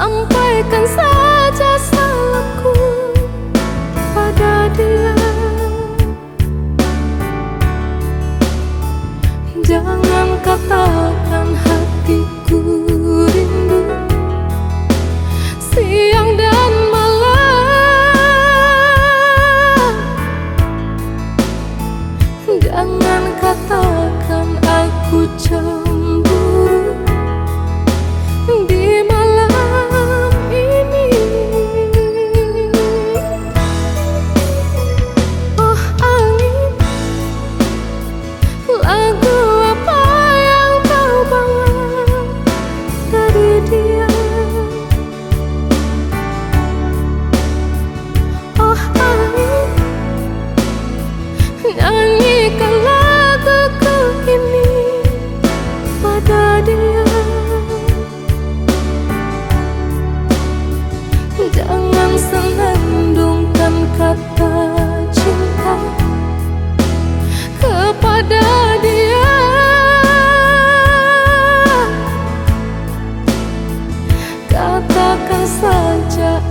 Sampaikan saja salahku pada dia. Jangan katakan hatiku Nyanyikan laguku ini pada dia. Jangan senandungkan kata cinta kepada dia. Katakan saja